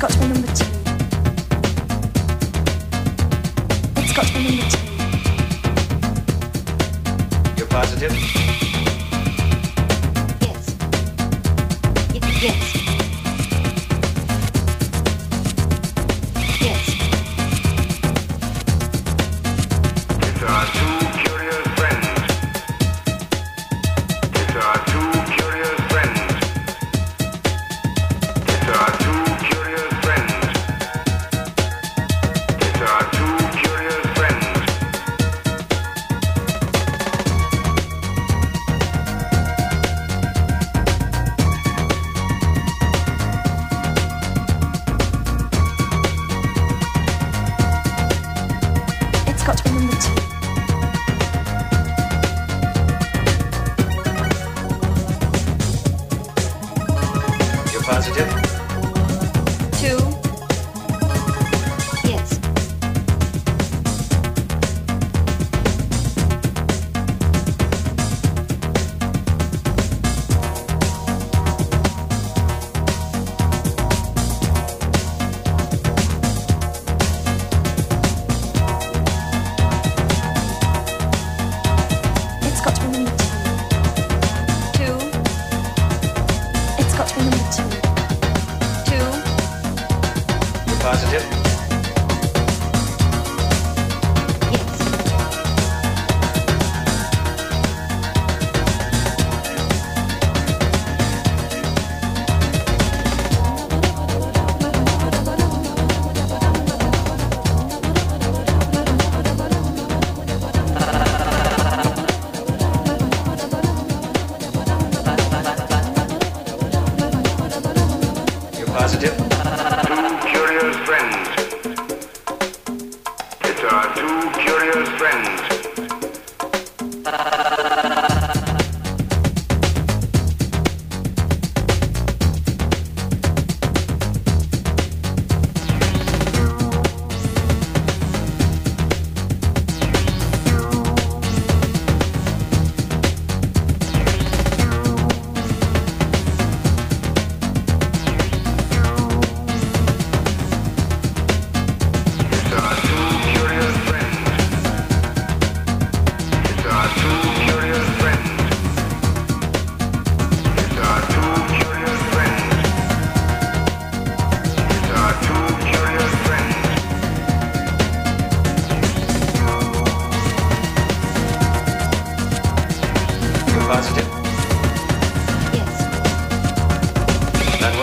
It's got to be number two. It's got to be number two. You're positive?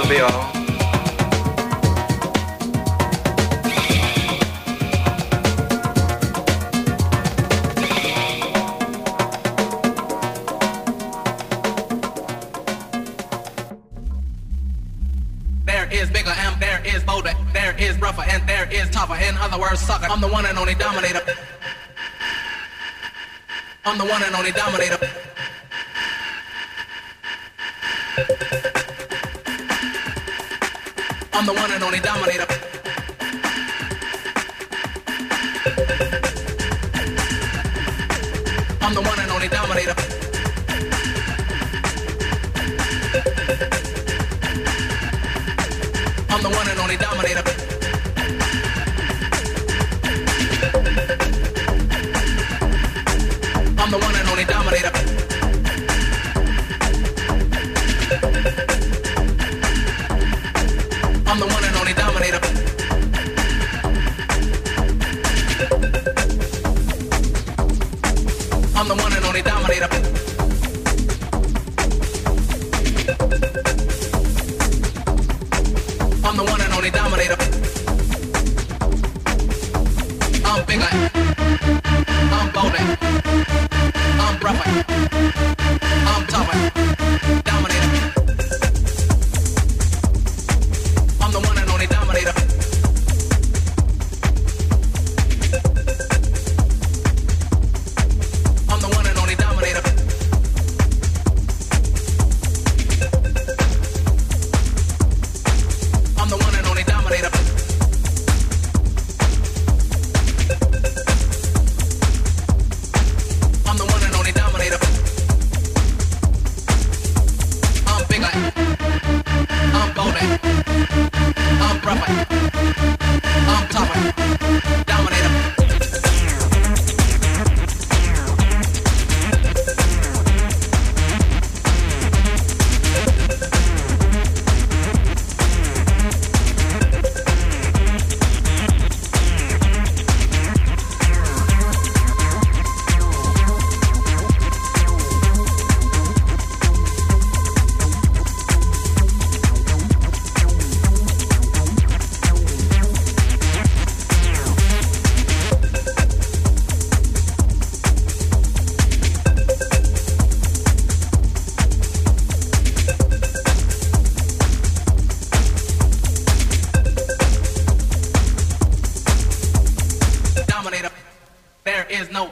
There is bigger M. there is bolder, there is rougher and there is tougher. In other words, sucker, I'm the one and only dominator. I'm the one and only dominator. only dominator.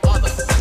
No other.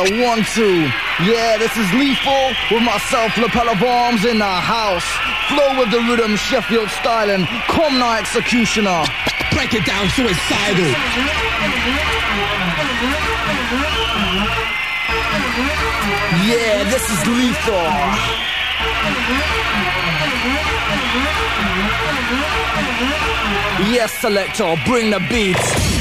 One, two. Yeah, this is lethal with myself, Lapella Bombs in the house. Flow with the rhythm, Sheffield styling. Comna executioner. Break it down suicidal. Yeah, this is lethal. Yes, selector, bring the beats.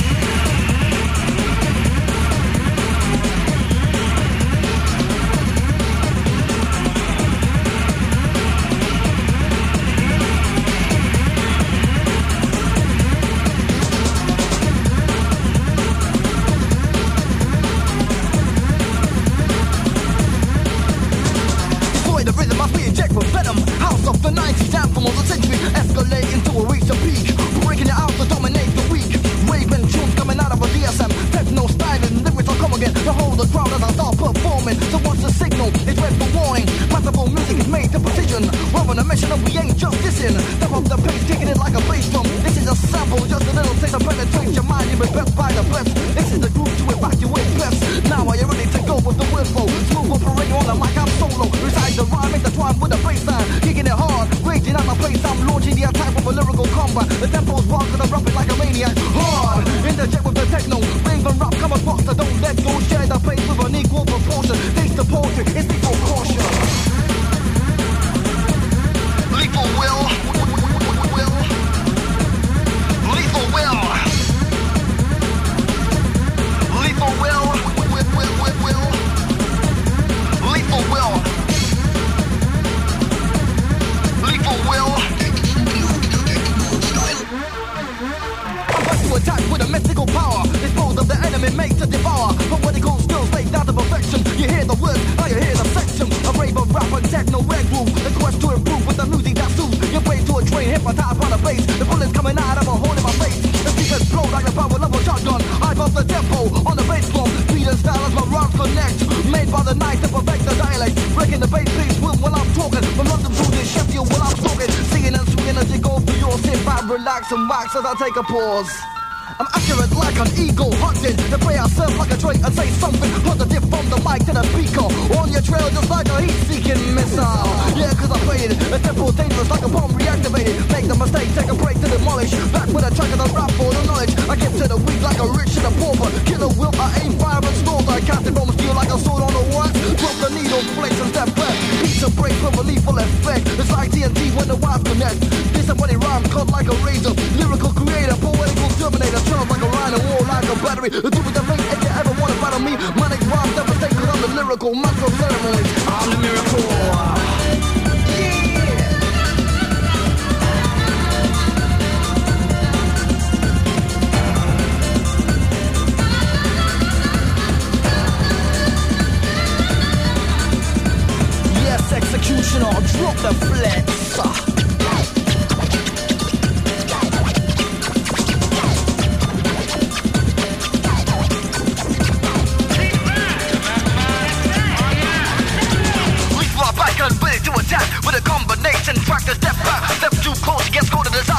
I'm accurate like an eagle hunting. The play I serve like a trait and say something positive from the mic to the speaker. On your trail just like a heat-seeking missile. Yeah, cause I played it. A tempo dangerous like a bomb reactivated. Make the mistake, take a break to demolish. Back with a track of the rap for the knowledge. I get to the weak like a rich and a pauper. Killer will, I aim fire and stores. I cast it from steel like a sword on the wax. Drop the needle, flex and step back. A break with a lethal effect. It's like TNT when the wires connect. This is what it rhymes cut like a razor. Lyrical creator, poetical terminator. Turn like a rhino, war like a battery. The Do with the mate if you ever want to battle me. My next rhyme devastated on the lyrical mental ceremony. I'm the miracle. Executioner, drop the fly back and ready to attack with a combination track to step back, step too close, gets than top will.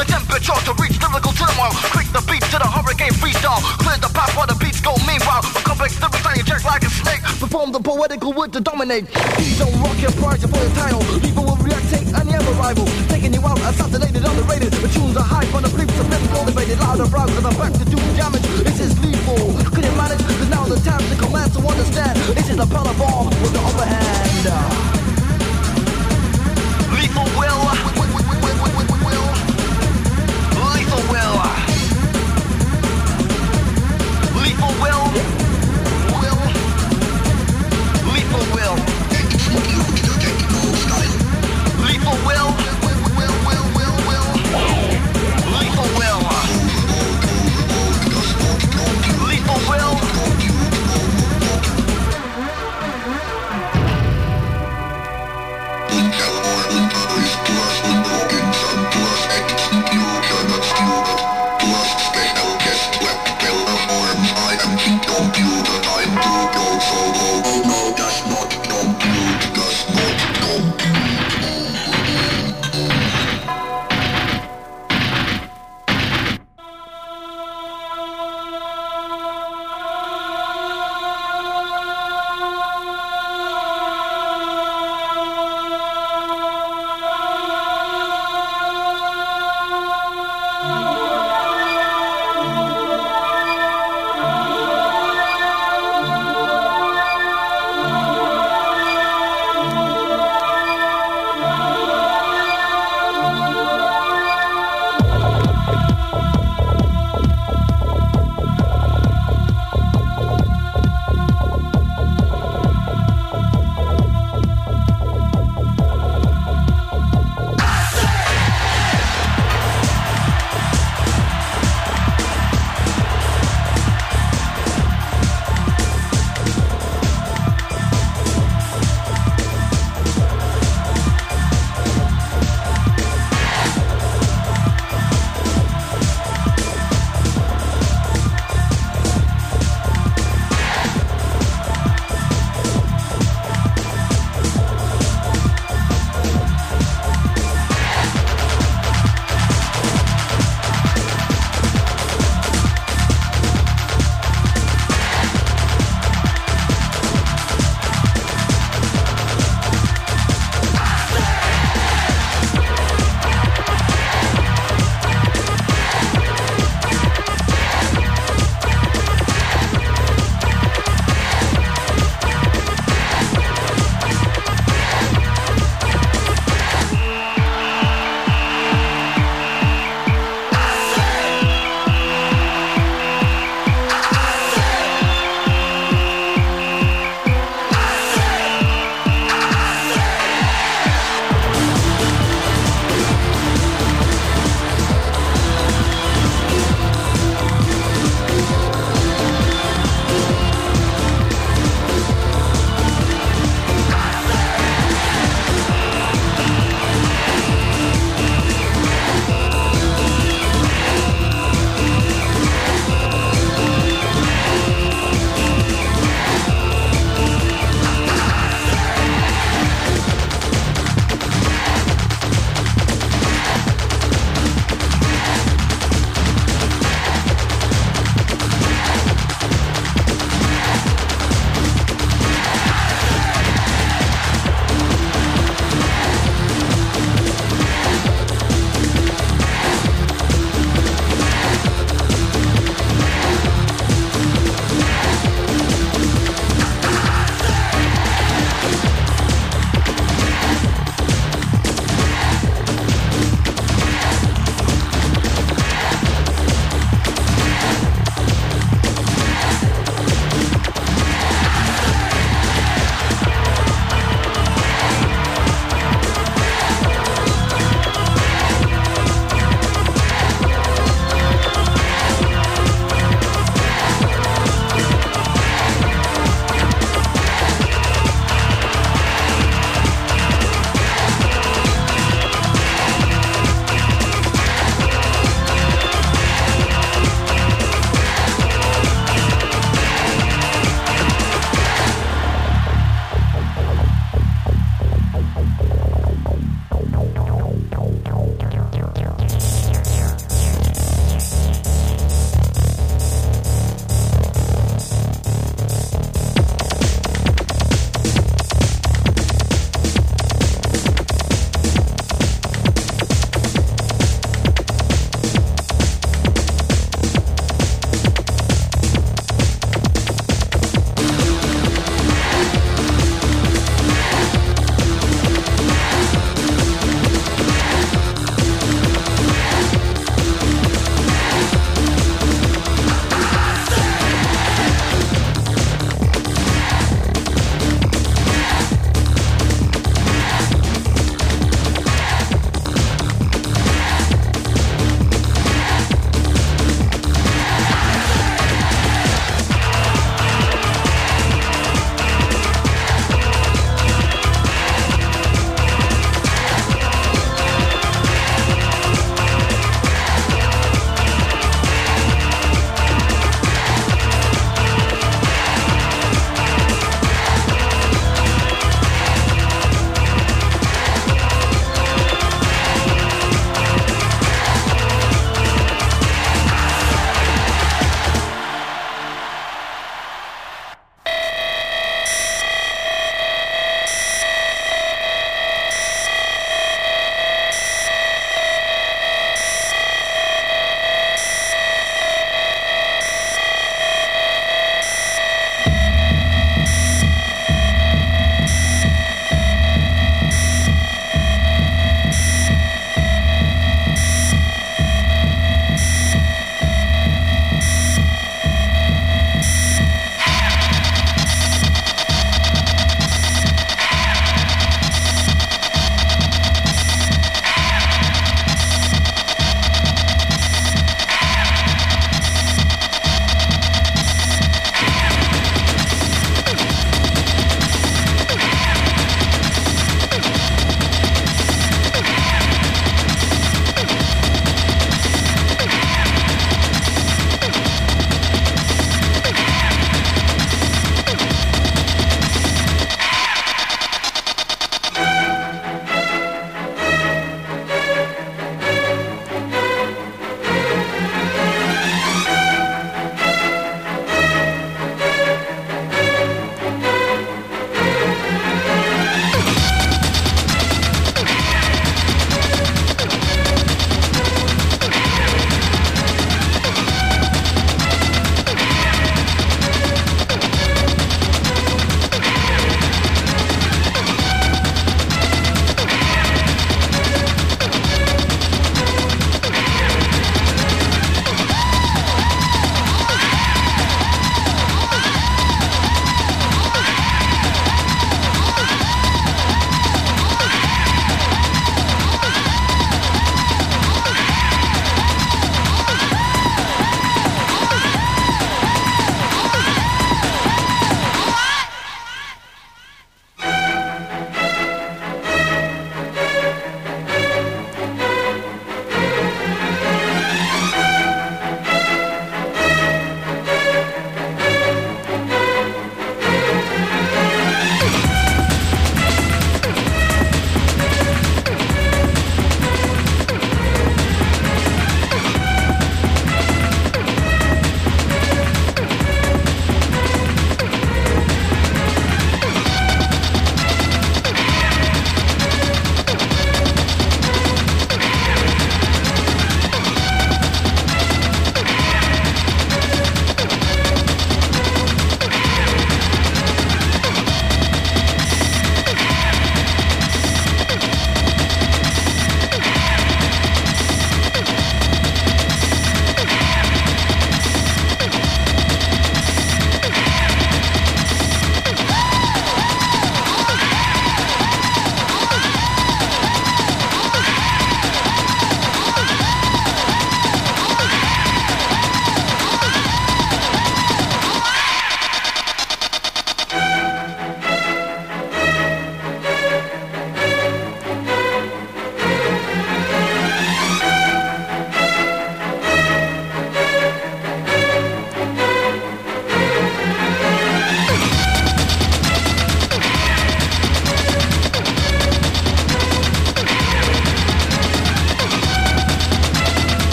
The temperature to reach lyrical turmoil. Quick the beat to the hurricane freestyle. Clear the path while the beats go. Meanwhile, a complex lyrics I inject like a snake. Perform the poetical word to dominate. Please don't rock your prize for your title. People will react, take any other rival. Taking you out, assassinated, underrated. The tunes are hype on the bleeps have been cultivated. Louder rounds and I'm back to do damage. This is lethal. Could you manage? Cause now the time to command to understand. This is a power